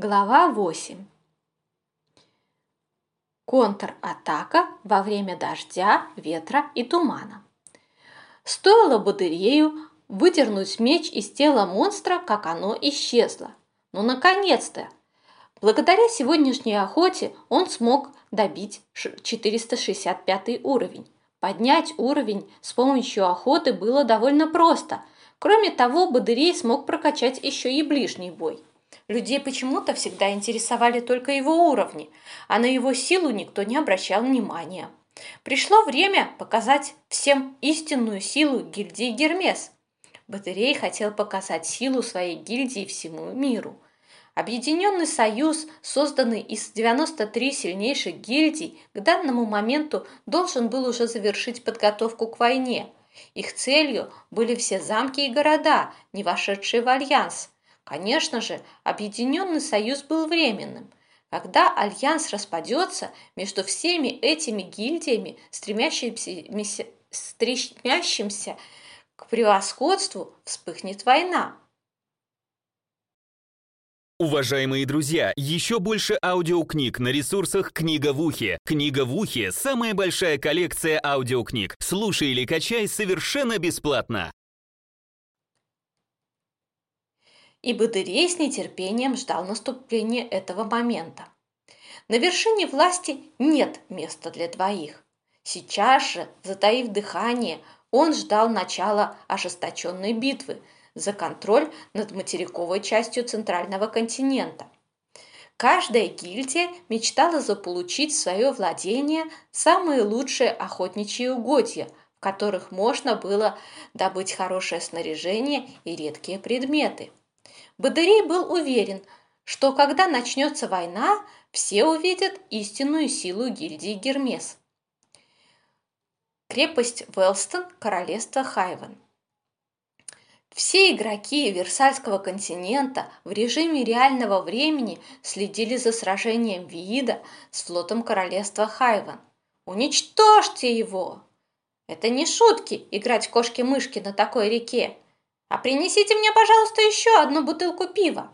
Глава 8. Контратака во время дождя, ветра и тумана. Стоило Бодырею выдернуть меч из тела монстра, как оно исчезло. Ну, наконец-то! Благодаря сегодняшней охоте он смог добить 465 уровень. Поднять уровень с помощью охоты было довольно просто. Кроме того, Бодырей смог прокачать еще и ближний бой – Людей почему-то всегда интересовали только его уровни, а на его силу никто не обращал внимания. Пришло время показать всем истинную силу гильдии Гермес. Батарей хотел показать силу своей гильдии всему миру. Объединенный союз, созданный из 93 сильнейших гильдий, к данному моменту должен был уже завершить подготовку к войне. Их целью были все замки и города, не вошедшие в альянс – Конечно же, Объединенный Союз был временным. Когда альянс распадется, между всеми этими гильдиями, стремящимися, стремящимся к превосходству, вспыхнет война. Уважаемые друзья, еще больше аудиокниг на ресурсах «Книга в ухе». «Книга в ухе» — самая большая коллекция аудиокниг. Слушай или качай совершенно бесплатно. И Бадырей с нетерпением ждал наступления этого момента. На вершине власти нет места для двоих. Сейчас же, затаив дыхание, он ждал начала ожесточенной битвы за контроль над материковой частью центрального континента. Каждая гильдия мечтала заполучить в свое владение самые лучшие охотничьи угодья, в которых можно было добыть хорошее снаряжение и редкие предметы – Бадырей был уверен, что когда начнется война, все увидят истинную силу гильдии Гермес. Крепость Велстон, королевство Хайвен. Все игроки Версальского континента в режиме реального времени следили за сражением Виида с флотом королевства Хайвен. Уничтожьте его! Это не шутки играть кошки-мышки на такой реке. А принесите мне, пожалуйста, еще одну бутылку пива.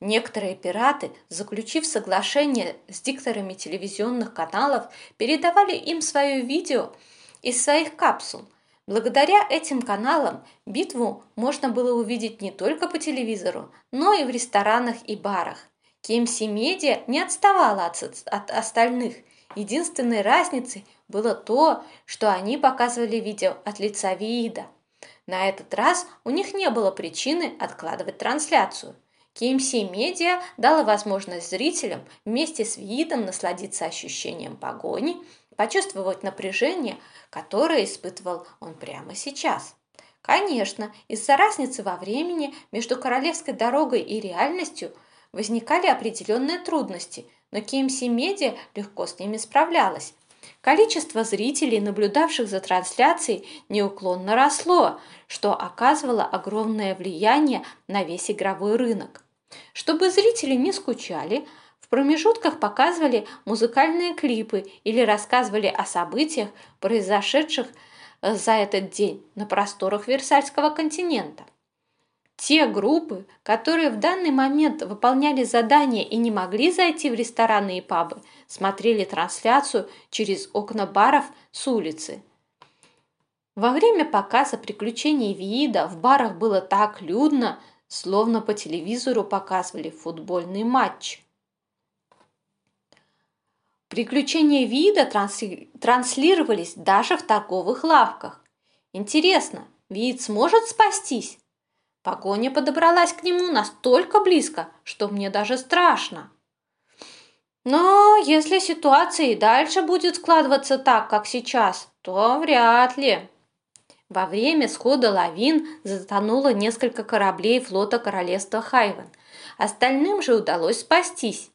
Некоторые пираты, заключив соглашение с дикторами телевизионных каналов, передавали им свое видео из своих капсул. Благодаря этим каналам битву можно было увидеть не только по телевизору, но и в ресторанах и барах. KMC Media не отставала от, от остальных. Единственной разницей было то, что они показывали видео от лица Виида – на этот раз у них не было причины откладывать трансляцию. KMC Media дала возможность зрителям вместе с видом насладиться ощущением погони, почувствовать напряжение, которое испытывал он прямо сейчас. Конечно, из-за разницы во времени между королевской дорогой и реальностью возникали определенные трудности, но KMC Media легко с ними справлялась. Количество зрителей, наблюдавших за трансляцией, неуклонно росло, что оказывало огромное влияние на весь игровой рынок. Чтобы зрители не скучали, в промежутках показывали музыкальные клипы или рассказывали о событиях, произошедших за этот день на просторах Версальского континента. Те группы, которые в данный момент выполняли задания и не могли зайти в рестораны и пабы, смотрели трансляцию через окна баров с улицы. Во время показа приключений Виида в барах было так людно, словно по телевизору показывали футбольный матч. Приключения Виида трансли... транслировались даже в торговых лавках. Интересно, Виид сможет спастись? Погоня подобралась к нему настолько близко, что мне даже страшно. Но если ситуация и дальше будет складываться так, как сейчас, то вряд ли. Во время схода лавин затонуло несколько кораблей флота королевства Хайвен. Остальным же удалось спастись.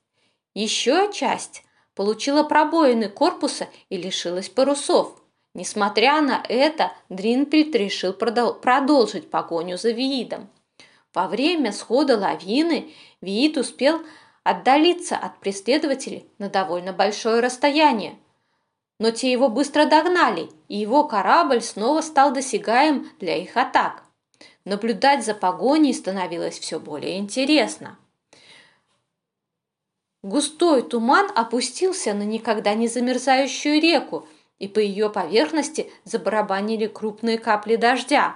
Еще часть получила пробоины корпуса и лишилась парусов. Несмотря на это, Дринпельт решил продолжить погоню за Виидом. Во время схода лавины Виид успел отдалиться от преследователей на довольно большое расстояние. Но те его быстро догнали, и его корабль снова стал досягаем для их атак. Наблюдать за погоней становилось все более интересно. Густой туман опустился на никогда не замерзающую реку, и по ее поверхности забарабанили крупные капли дождя.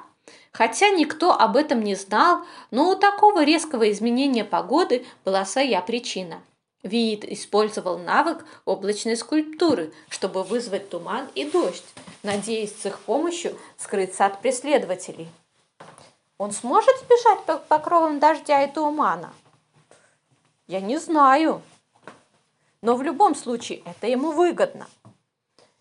Хотя никто об этом не знал, но у такого резкого изменения погоды была своя причина. Виит использовал навык облачной скульптуры, чтобы вызвать туман и дождь, надеясь с их помощью скрыться от преследователей. Он сможет сбежать под покровом дождя и тумана? Я не знаю. Но в любом случае это ему выгодно.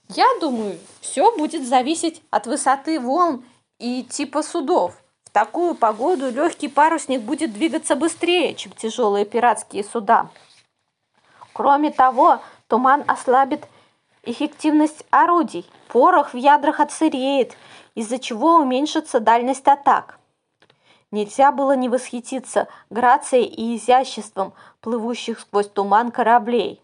Я думаю, все будет зависеть от высоты волн и типа судов. В такую погоду легкий парусник будет двигаться быстрее, чем тяжелые пиратские суда. Кроме того, туман ослабит эффективность орудий, порох в ядрах отсыреет, из-за чего уменьшится дальность атак. Нельзя было не восхититься грацией и изяществом плывущих сквозь туман кораблей.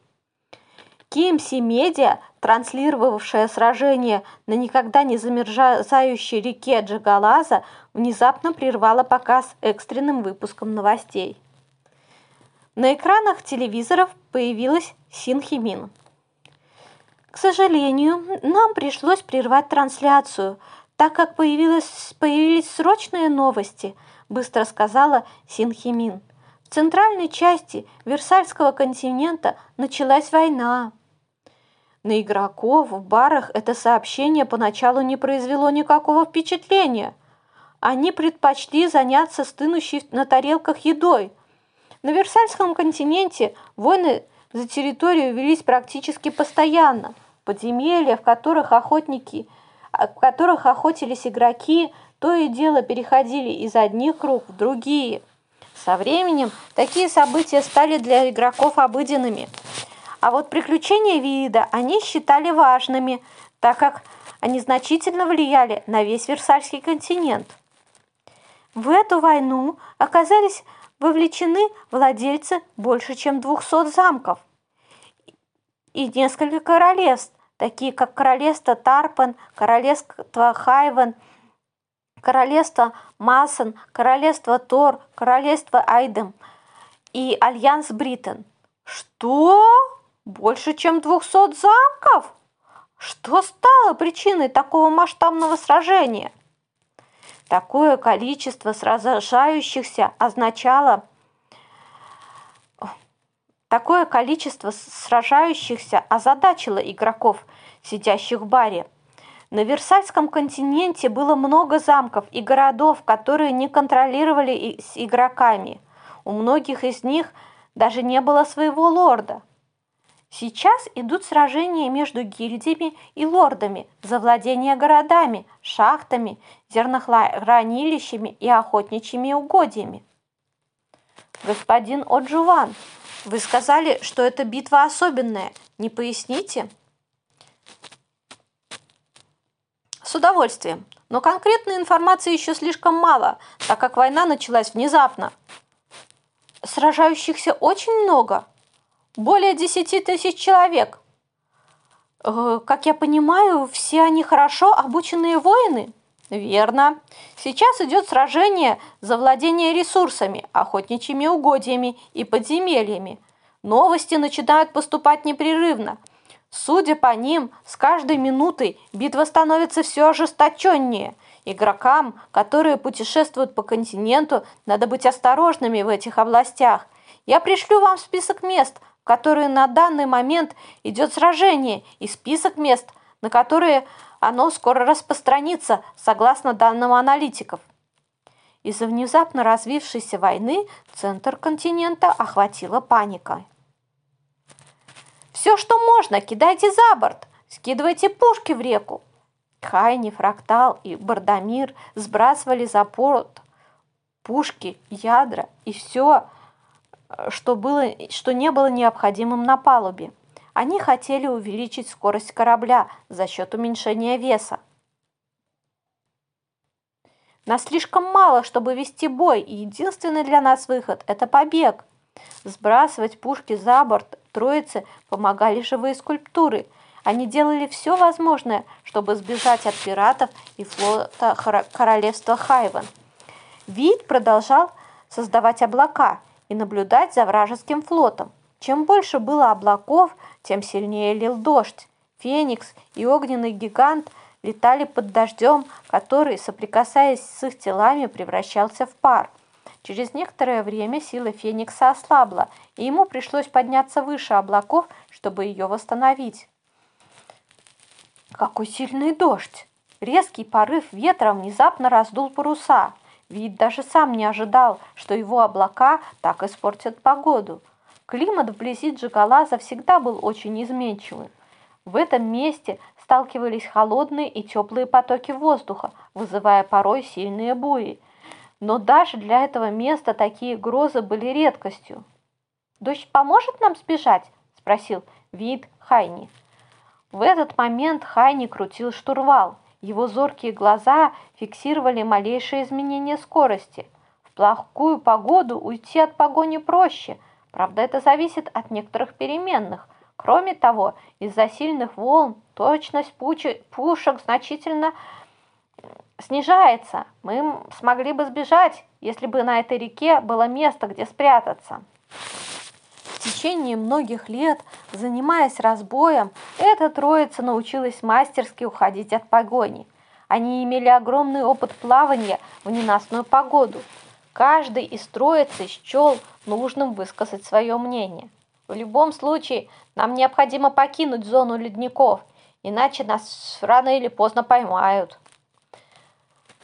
KMC Media, транслировавшая сражение на никогда не замерзающей реке Джагалаза, внезапно прервала показ экстренным выпуском новостей. На экранах телевизоров появилась Син Химин. К сожалению, нам пришлось прервать трансляцию, так как появилось, появились срочные новости – быстро сказала Синхимин. В центральной части Версальского континента началась война. На игроков в барах это сообщение поначалу не произвело никакого впечатления. Они предпочли заняться стынущей на тарелках едой. На Версальском континенте войны за территорию велись практически постоянно. Подземелья, в которых охотники, в которых охотились игроки, то и дело переходили из одних рук в другие. Со временем такие события стали для игроков обыденными. А вот приключения вида они считали важными, так как они значительно влияли на весь Версальский континент. В эту войну оказались вовлечены владельцы больше чем 200 замков и несколько королевств, такие как королевство Тарпан, королевство Хайвен – королевство Масон, королевство Тор, королевство Айдем и альянс Бриттон. Что? Больше, чем 200 замков? Что стало причиной такого масштабного сражения? Такое количество сражающихся означало... Такое количество сражающихся озадачило игроков, сидящих в баре. На Версальском континенте было много замков и городов, которые не контролировали с игроками. У многих из них даже не было своего лорда. Сейчас идут сражения между гильдиями и лордами за владение городами, шахтами, зернохранилищами и охотничьими угодьями. Господин Оджуван, вы сказали, что эта битва особенная. Не поясните? С удовольствием. Но конкретной информации еще слишком мало, так как война началась внезапно. Сражающихся очень много. Более 10 тысяч человек. Э, как я понимаю, все они хорошо обученные воины? Верно. Сейчас идет сражение за владение ресурсами, охотничьими угодьями и подземельями. Новости начинают поступать непрерывно – Судя по ним, с каждой минутой битва становится все ожесточеннее. Игрокам, которые путешествуют по континенту, надо быть осторожными в этих областях. Я пришлю вам список мест, в которые на данный момент идет сражение, и список мест, на которые оно скоро распространится, согласно данным аналитиков. Из-за внезапно развившейся войны центр континента охватила паника. Все, что можно, кидайте за борт, скидывайте пушки в реку. Хайни, Фрактал и Бардамир сбрасывали за порт пушки, ядра и все, что, было, что не было необходимым на палубе. Они хотели увеличить скорость корабля за счет уменьшения веса. Нас слишком мало, чтобы вести бой, и единственный для нас выход – это побег. Сбрасывать пушки за борт Троице помогали живые скульптуры. Они делали все возможное, чтобы сбежать от пиратов и флота королевства Хайвен. Вид продолжал создавать облака и наблюдать за вражеским флотом. Чем больше было облаков, тем сильнее лил дождь. Феникс и огненный гигант летали под дождем, который, соприкасаясь с их телами, превращался в пар. Через некоторое время сила Феникса ослабла, и ему пришлось подняться выше облаков, чтобы ее восстановить. Какой сильный дождь! Резкий порыв ветра внезапно раздул паруса. Вид даже сам не ожидал, что его облака так испортят погоду. Климат вблизи Джигалаза всегда был очень изменчивым. В этом месте сталкивались холодные и теплые потоки воздуха, вызывая порой сильные бури. Но даже для этого места такие грозы были редкостью. «Дождь поможет нам сбежать?» – спросил Вид Хайни. В этот момент Хайни крутил штурвал. Его зоркие глаза фиксировали малейшие изменения скорости. В плохую погоду уйти от погони проще. Правда, это зависит от некоторых переменных – Кроме того, из-за сильных волн точность пушек значительно снижается. Мы смогли бы сбежать, если бы на этой реке было место, где спрятаться. В течение многих лет, занимаясь разбоем, эта троица научилась мастерски уходить от погони. Они имели огромный опыт плавания в ненастную погоду. Каждый из троицы счел нужным высказать свое мнение – в любом случае, нам необходимо покинуть зону ледников, иначе нас рано или поздно поймают.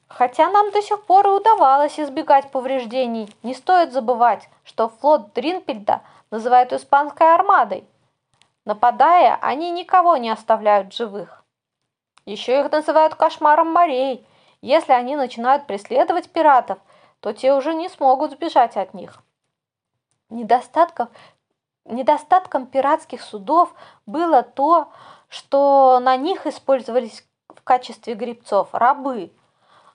Хотя нам до сих пор и удавалось избегать повреждений, не стоит забывать, что флот Дринпельда называют испанской армадой. Нападая, они никого не оставляют живых. Еще их называют кошмаром морей. Если они начинают преследовать пиратов, то те уже не смогут сбежать от них. Недостатков Недостатком пиратских судов было то, что на них использовались в качестве гребцов рабы.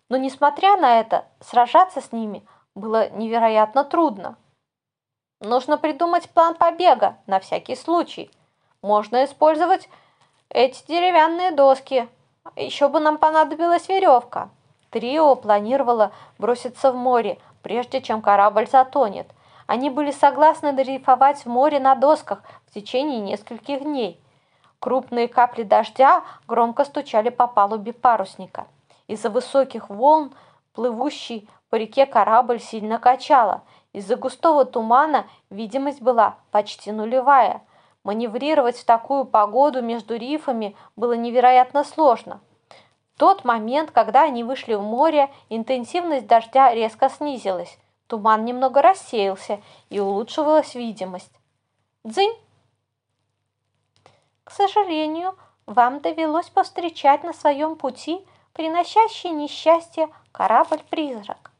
Но несмотря на это, сражаться с ними было невероятно трудно. Нужно придумать план побега на всякий случай. Можно использовать эти деревянные доски. Еще бы нам понадобилась веревка. Трио планировало броситься в море, прежде чем корабль затонет – они были согласны дрейфовать в море на досках в течение нескольких дней. Крупные капли дождя громко стучали по палубе парусника. Из-за высоких волн плывущий по реке корабль сильно качало. Из-за густого тумана видимость была почти нулевая. Маневрировать в такую погоду между рифами было невероятно сложно. В тот момент, когда они вышли в море, интенсивность дождя резко снизилась. Туман немного рассеялся, и улучшилась видимость. Дзынь! К сожалению, вам довелось повстречать на своем пути приносящий несчастье корабль-призрак.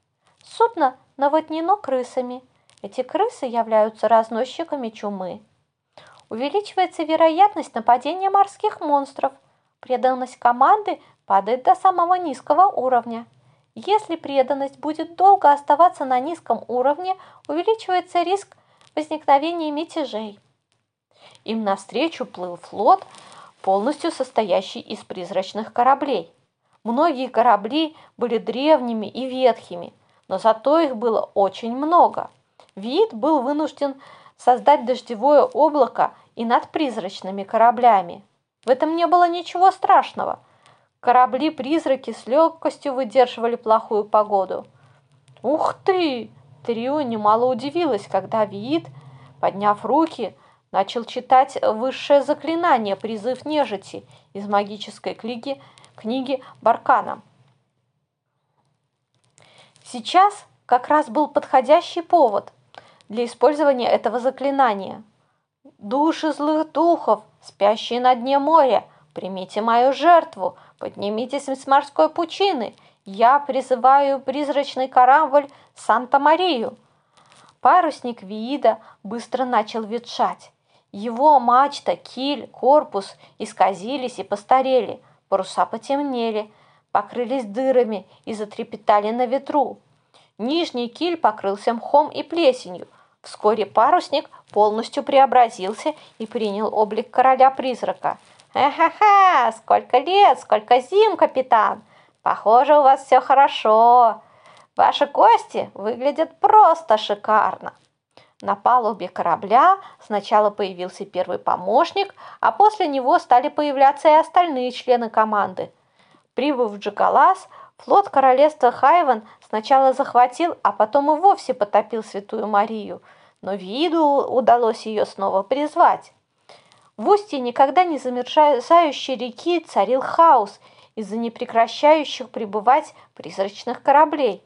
Судно наводнено крысами. Эти крысы являются разносчиками чумы. Увеличивается вероятность нападения морских монстров. Преданность команды падает до самого низкого уровня. Если преданность будет долго оставаться на низком уровне, увеличивается риск возникновения мятежей. Им навстречу плыл флот, полностью состоящий из призрачных кораблей. Многие корабли были древними и ветхими, но зато их было очень много. Вид был вынужден создать дождевое облако и над призрачными кораблями. В этом не было ничего страшного – Корабли-призраки с легкостью выдерживали плохую погоду. «Ух ты!» Трио немало удивилась, когда Виит, подняв руки, начал читать высшее заклинание «Призыв нежити» из магической книги, книги Баркана. Сейчас как раз был подходящий повод для использования этого заклинания. «Души злых духов, спящие на дне моря, примите мою жертву, Поднимитесь с морской пучины. Я призываю призрачный корабль Санта-Марию. Парусник Виида быстро начал ветшать. Его мачта, киль, корпус исказились и постарели. Паруса потемнели, покрылись дырами и затрепетали на ветру. Нижний киль покрылся мхом и плесенью. Вскоре парусник полностью преобразился и принял облик короля-призрака – «Ха-ха-ха! Сколько лет, сколько зим, капитан! Похоже, у вас все хорошо. Ваши кости выглядят просто шикарно. На палубе корабля сначала появился первый помощник, а после него стали появляться и остальные члены команды. Прибыв в Джагалас, флот королевства Хайван сначала захватил, а потом и вовсе потопил Святую Марию, но виду удалось ее снова призвать. В устье никогда не замерзающей реки царил хаос из-за непрекращающих пребывать призрачных кораблей.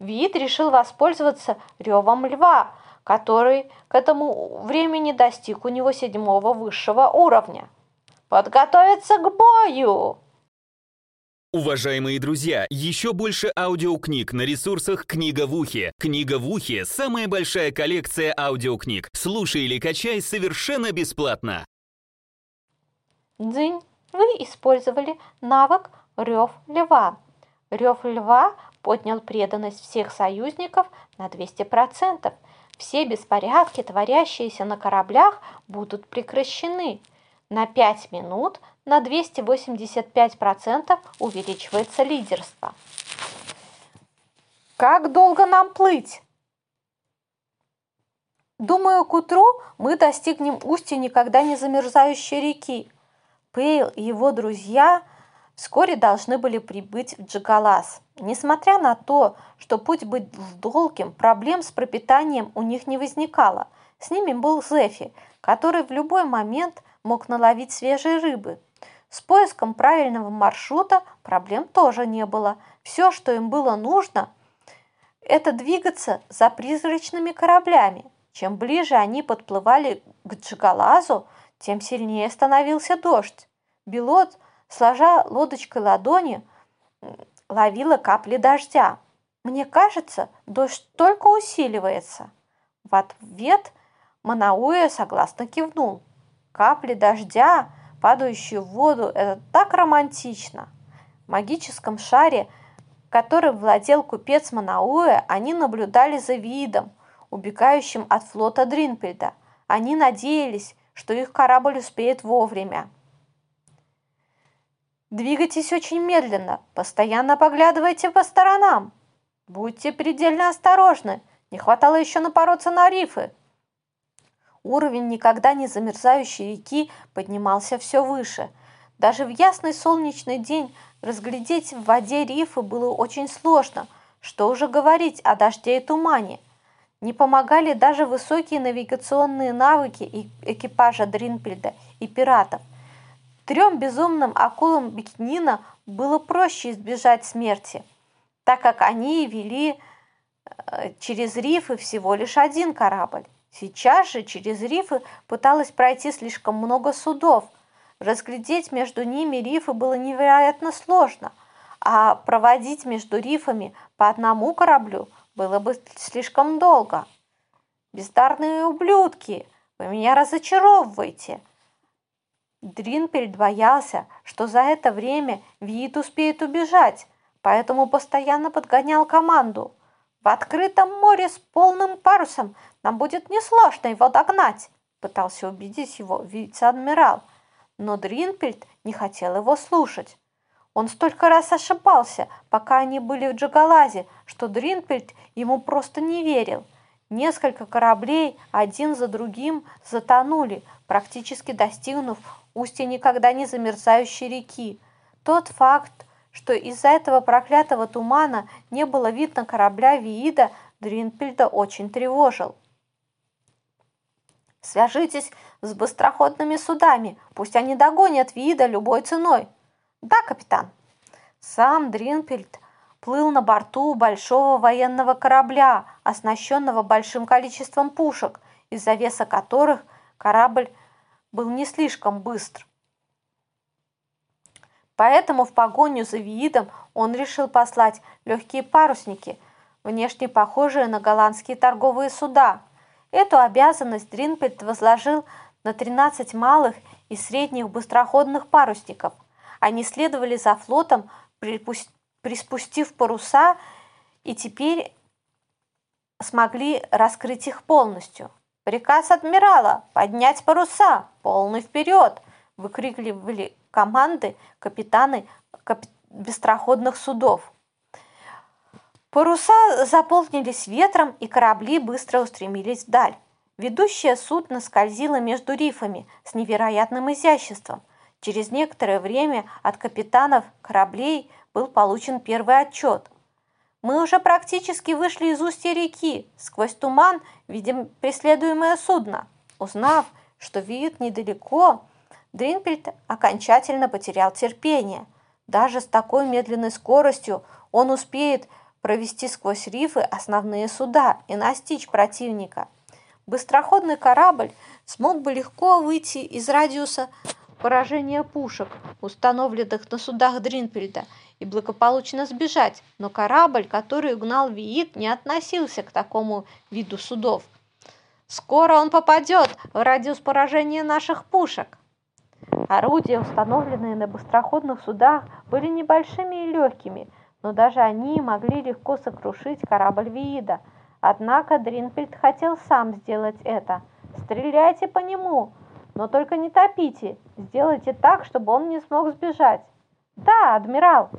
Вид решил воспользоваться ревом льва – который к этому времени достиг у него седьмого высшего уровня. Подготовиться к бою! Уважаемые друзья, еще больше аудиокниг на ресурсах «Книга в ухе». «Книга в ухе» — самая большая коллекция аудиокниг. Слушай или качай совершенно бесплатно. Дзынь, вы использовали навык «Рев льва». Рев льва поднял преданность всех союзников на 200%. Все беспорядки, творящиеся на кораблях, будут прекращены. На 5 минут на 285% увеличивается лидерство. Как долго нам плыть? Думаю, к утру мы достигнем устья никогда не замерзающей реки. Пейл и его друзья вскоре должны были прибыть в Джигалас. Несмотря на то, что путь был долгим, проблем с пропитанием у них не возникало. С ними был Зефи, который в любой момент мог наловить свежей рыбы. С поиском правильного маршрута проблем тоже не было. Все, что им было нужно, это двигаться за призрачными кораблями. Чем ближе они подплывали к Джигалазу, тем сильнее становился дождь. Белот, сложа лодочкой ладони, ловила капли дождя. Мне кажется, дождь только усиливается. В ответ Манауэ согласно кивнул. Капли дождя, падающие в воду, это так романтично. В магическом шаре, которым владел купец Манауэ, они наблюдали за видом, убегающим от флота Дринпельда. Они надеялись, что их корабль успеет вовремя. Двигайтесь очень медленно, постоянно поглядывайте по сторонам. Будьте предельно осторожны, не хватало еще напороться на рифы. Уровень никогда не замерзающей реки поднимался все выше. Даже в ясный солнечный день разглядеть в воде рифы было очень сложно, что уже говорить о дожде и тумане. Не помогали даже высокие навигационные навыки экипажа Дринпельда и пиратов. Трем безумным акулам Бикнина было проще избежать смерти, так как они вели э, через рифы всего лишь один корабль. Сейчас же через рифы пыталось пройти слишком много судов. Разглядеть между ними рифы было невероятно сложно, а проводить между рифами по одному кораблю было бы слишком долго. Бездарные ублюдки, вы меня разочаровываете – Дринпельд боялся, что за это время Виит успеет убежать, поэтому постоянно подгонял команду. «В открытом море с полным парусом нам будет несложно его догнать», пытался убедить его вице-адмирал. Но Дринпельд не хотел его слушать. Он столько раз ошибался, пока они были в Джагалазе, что Дринпельд ему просто не верил. Несколько кораблей один за другим затонули, практически достигнув устья никогда не замерзающей реки. Тот факт, что из-за этого проклятого тумана не было видно корабля Виида, Дринпельда очень тревожил. «Свяжитесь с быстроходными судами, пусть они догонят Виида любой ценой». «Да, капитан». Сам Дринпельд плыл на борту большого военного корабля, оснащенного большим количеством пушек, из-за веса которых корабль был не слишком быстр. Поэтому в погоню за Виидом он решил послать легкие парусники, внешне похожие на голландские торговые суда. Эту обязанность Дринпельд возложил на 13 малых и средних быстроходных парусников. Они следовали за флотом, приспустив паруса, и теперь смогли раскрыть их полностью. «Приказ адмирала! Поднять паруса! Полный вперед!» Выкрикивали команды капитаны кап... быстроходных судов. Паруса заполнились ветром, и корабли быстро устремились вдаль. Ведущее судно скользило между рифами с невероятным изяществом. Через некоторое время от капитанов кораблей был получен первый отчет. Мы уже практически вышли из устья реки. Сквозь туман видим преследуемое судно. Узнав, что видит недалеко, Дринпельд окончательно потерял терпение. Даже с такой медленной скоростью он успеет провести сквозь рифы основные суда и настичь противника. Быстроходный корабль смог бы легко выйти из радиуса поражения пушек, установленных на судах Дринпельда, и благополучно сбежать, но корабль, который угнал Виит, не относился к такому виду судов. Скоро он попадет в радиус поражения наших пушек. Орудия, установленные на быстроходных судах, были небольшими и легкими, но даже они могли легко сокрушить корабль Виида. Однако Дринпельд хотел сам сделать это. «Стреляйте по нему, но только не топите. Сделайте так, чтобы он не смог сбежать». «Да, адмирал!»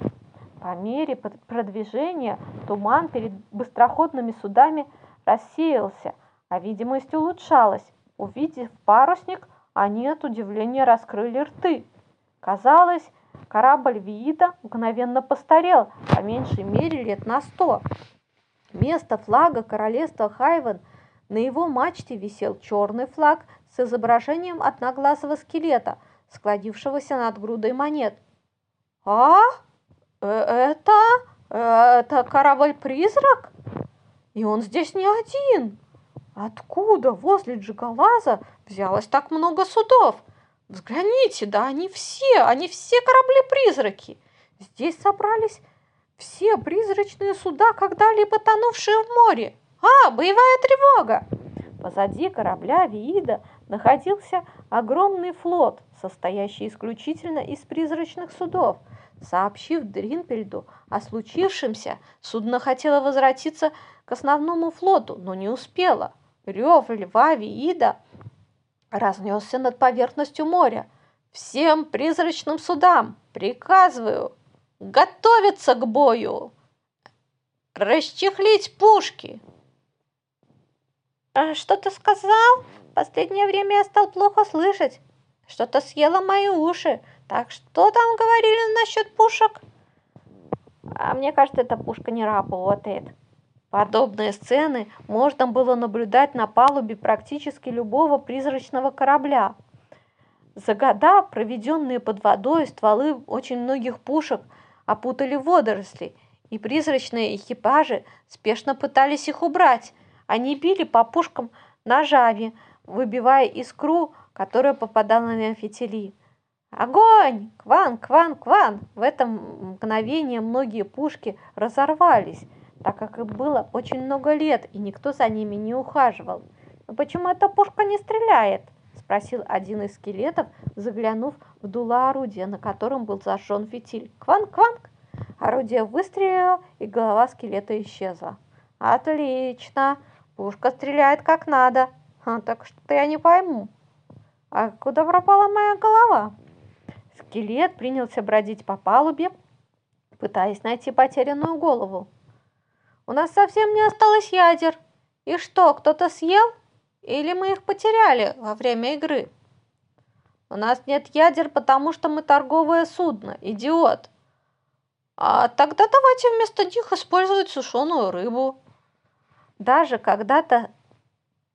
По мере продвижения туман перед быстроходными судами рассеялся, а видимость улучшалась. Увидев парусник, они от удивления раскрыли рты. Казалось, корабль Виита мгновенно постарел, по меньшей мере лет на сто. Вместо флага королевства Хайвен на его мачте висел черный флаг с изображением одноглазого скелета, складившегося над грудой монет. «А? Э, это? Это корабль-призрак? И он здесь не один!» Откуда возле Джигалаза взялось так много судов? Взгляните, да они все, они все корабли-призраки. Здесь собрались все призрачные суда, когда-либо тонувшие в море. А, боевая тревога! Позади корабля Виида находился огромный флот, состоящий исключительно из призрачных судов. Сообщив Дринпельду о случившемся, судно хотело возвратиться к основному флоту, но не успело. Рев льва Виида разнесся над поверхностью моря. «Всем призрачным судам приказываю готовиться к бою! Расчехлить пушки!» «А «Что ты сказал? Последнее время я стал плохо слышать. Что-то съело мои уши. Так что там говорили насчет пушек?» «А мне кажется, эта пушка не работает». Подобные сцены можно было наблюдать на палубе практически любого призрачного корабля. За года, проведенные под водой, стволы очень многих пушек опутали водоросли, и призрачные экипажи спешно пытались их убрать. Они били по пушкам ножами, выбивая искру, которая попадала на фитили. Огонь! Кван, кван, кван! В это мгновение многие пушки разорвались, так как им было очень много лет, и никто за ними не ухаживал. «Но почему эта пушка не стреляет?» – спросил один из скелетов, заглянув в дуло орудия, на котором был зажжен фитиль. «Кванг-кванг!» Орудие выстрелило, и голова скелета исчезла. «Отлично! Пушка стреляет как надо. А, так что я не пойму. А куда пропала моя голова?» Скелет принялся бродить по палубе, пытаясь найти потерянную голову. У нас совсем не осталось ядер. И что, кто-то съел? Или мы их потеряли во время игры? У нас нет ядер, потому что мы торговое судно, идиот. А тогда давайте вместо них использовать сушеную рыбу. Даже когда-то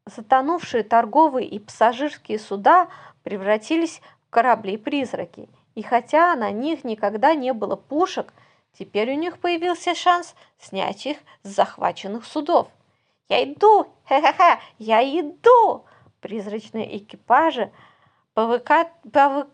затонувшие торговые и пассажирские суда превратились в корабли-призраки. И хотя на них никогда не было пушек, Теперь у них появился шанс снять их с захваченных судов. «Я иду! Ха-ха-ха! Я иду!» Призрачные экипажи, повыка... повы...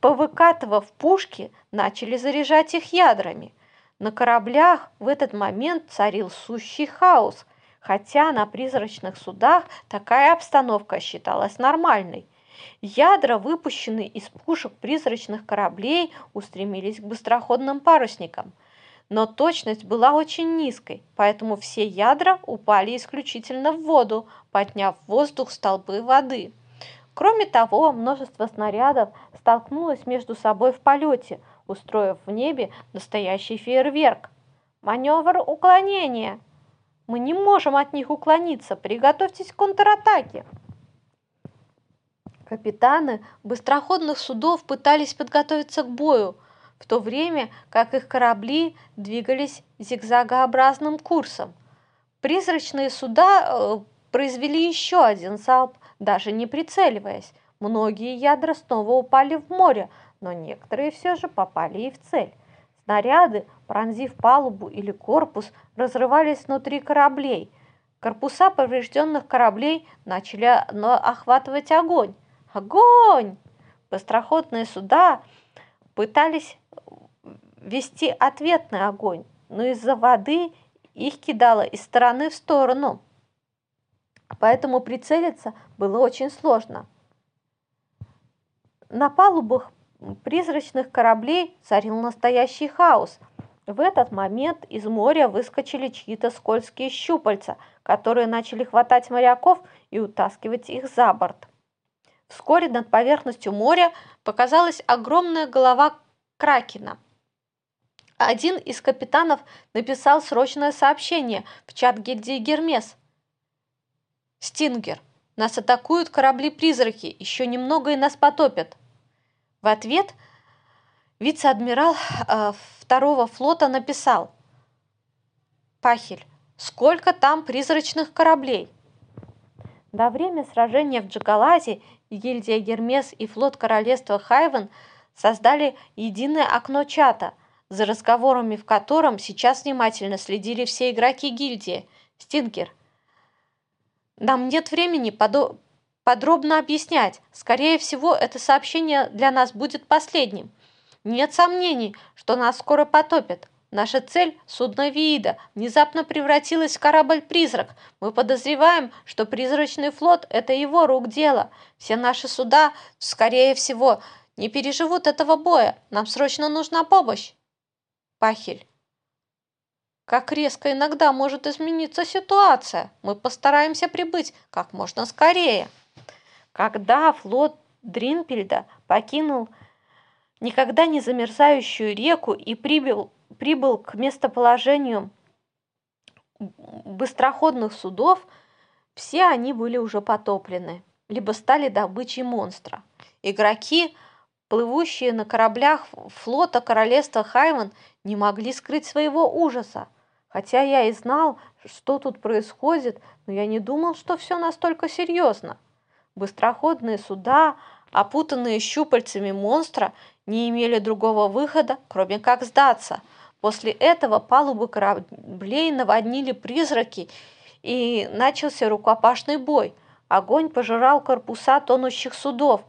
повыкатывав пушки, начали заряжать их ядрами. На кораблях в этот момент царил сущий хаос, хотя на призрачных судах такая обстановка считалась нормальной – Ядра, выпущенные из пушек призрачных кораблей, устремились к быстроходным парусникам. Но точность была очень низкой, поэтому все ядра упали исключительно в воду, подняв в воздух столбы воды. Кроме того, множество снарядов столкнулось между собой в полете, устроив в небе настоящий фейерверк. Маневр уклонения. Мы не можем от них уклониться. Приготовьтесь к контратаке. Капитаны быстроходных судов пытались подготовиться к бою, в то время как их корабли двигались зигзагообразным курсом. Призрачные суда э, произвели еще один залп, даже не прицеливаясь. Многие ядра снова упали в море, но некоторые все же попали и в цель. Снаряды, пронзив палубу или корпус, разрывались внутри кораблей. Корпуса поврежденных кораблей начали охватывать огонь. Огонь! Быстроходные суда пытались вести ответный огонь, но из-за воды их кидало из стороны в сторону. Поэтому прицелиться было очень сложно. На палубах призрачных кораблей царил настоящий хаос. В этот момент из моря выскочили чьи-то скользкие щупальца, которые начали хватать моряков и утаскивать их за борт. Вскоре над поверхностью моря показалась огромная голова Кракена. Один из капитанов написал срочное сообщение в чат гильдии Гермес. «Стингер, нас атакуют корабли-призраки, еще немного и нас потопят». В ответ вице-адмирал э, второго флота написал «Пахель, сколько там призрачных кораблей?» До время сражения в Джагалазе гильдия Гермес и флот королевства Хайвен создали единое окно чата, за разговорами в котором сейчас внимательно следили все игроки гильдии. Стингер. Нам нет времени подо подробно объяснять. Скорее всего, это сообщение для нас будет последним. Нет сомнений, что нас скоро потопят. Наша цель – судно Виида внезапно превратилась в корабль-призрак. Мы подозреваем, что призрачный флот – это его рук дело. Все наши суда, скорее всего, не переживут этого боя. Нам срочно нужна помощь. Пахель. Как резко иногда может измениться ситуация. Мы постараемся прибыть как можно скорее. Когда флот Дринпельда покинул никогда не замерзающую реку и прибыл, прибыл к местоположению быстроходных судов, все они были уже потоплены, либо стали добычей монстра. Игроки, плывущие на кораблях флота королевства Хайвен, не могли скрыть своего ужаса. Хотя я и знал, что тут происходит, но я не думал, что все настолько серьезно. Быстроходные суда, опутанные щупальцами монстра, не имели другого выхода, кроме как сдаться. После этого палубы кораблей наводнили призраки, и начался рукопашный бой. Огонь пожирал корпуса тонущих судов.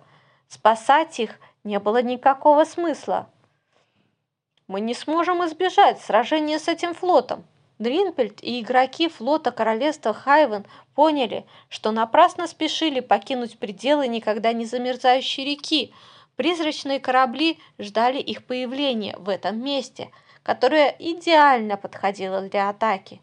Спасать их не было никакого смысла. Мы не сможем избежать сражения с этим флотом, Дринпельд и игроки флота королевства Хайвен поняли, что напрасно спешили покинуть пределы никогда не замерзающей реки. Призрачные корабли ждали их появления в этом месте, которое идеально подходило для атаки.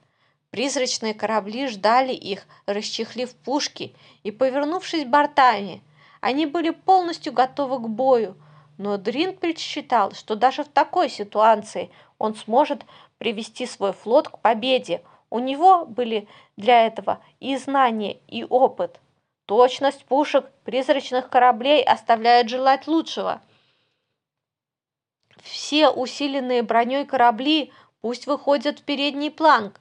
Призрачные корабли ждали их, расчехлив пушки и повернувшись бортами. Они были полностью готовы к бою, но Дринпельд считал, что даже в такой ситуации он сможет привести свой флот к победе. У него были для этого и знания, и опыт. Точность пушек призрачных кораблей оставляет желать лучшего. Все усиленные броней корабли пусть выходят в передний планк.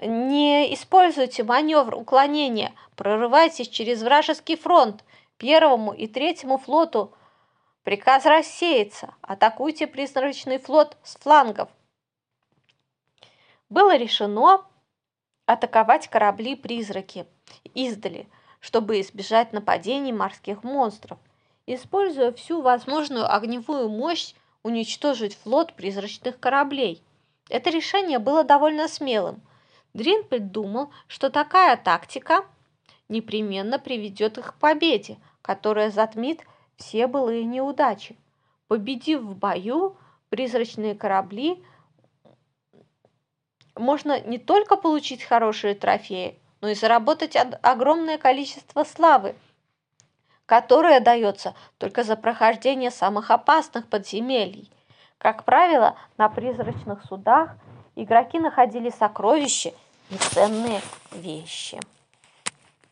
Не используйте маневр уклонения, прорывайтесь через вражеский фронт. Первому и третьему флоту Приказ рассеяться. Атакуйте призрачный флот с флангов. Было решено атаковать корабли-призраки издали, чтобы избежать нападений морских монстров. Используя всю возможную огневую мощь, уничтожить флот призрачных кораблей. Это решение было довольно смелым. Дринпельд думал, что такая тактика непременно приведет их к победе, которая затмит все былые неудачи. Победив в бою призрачные корабли, можно не только получить хорошие трофеи, но и заработать огромное количество славы, которое дается только за прохождение самых опасных подземелий. Как правило, на призрачных судах игроки находили сокровища и ценные вещи.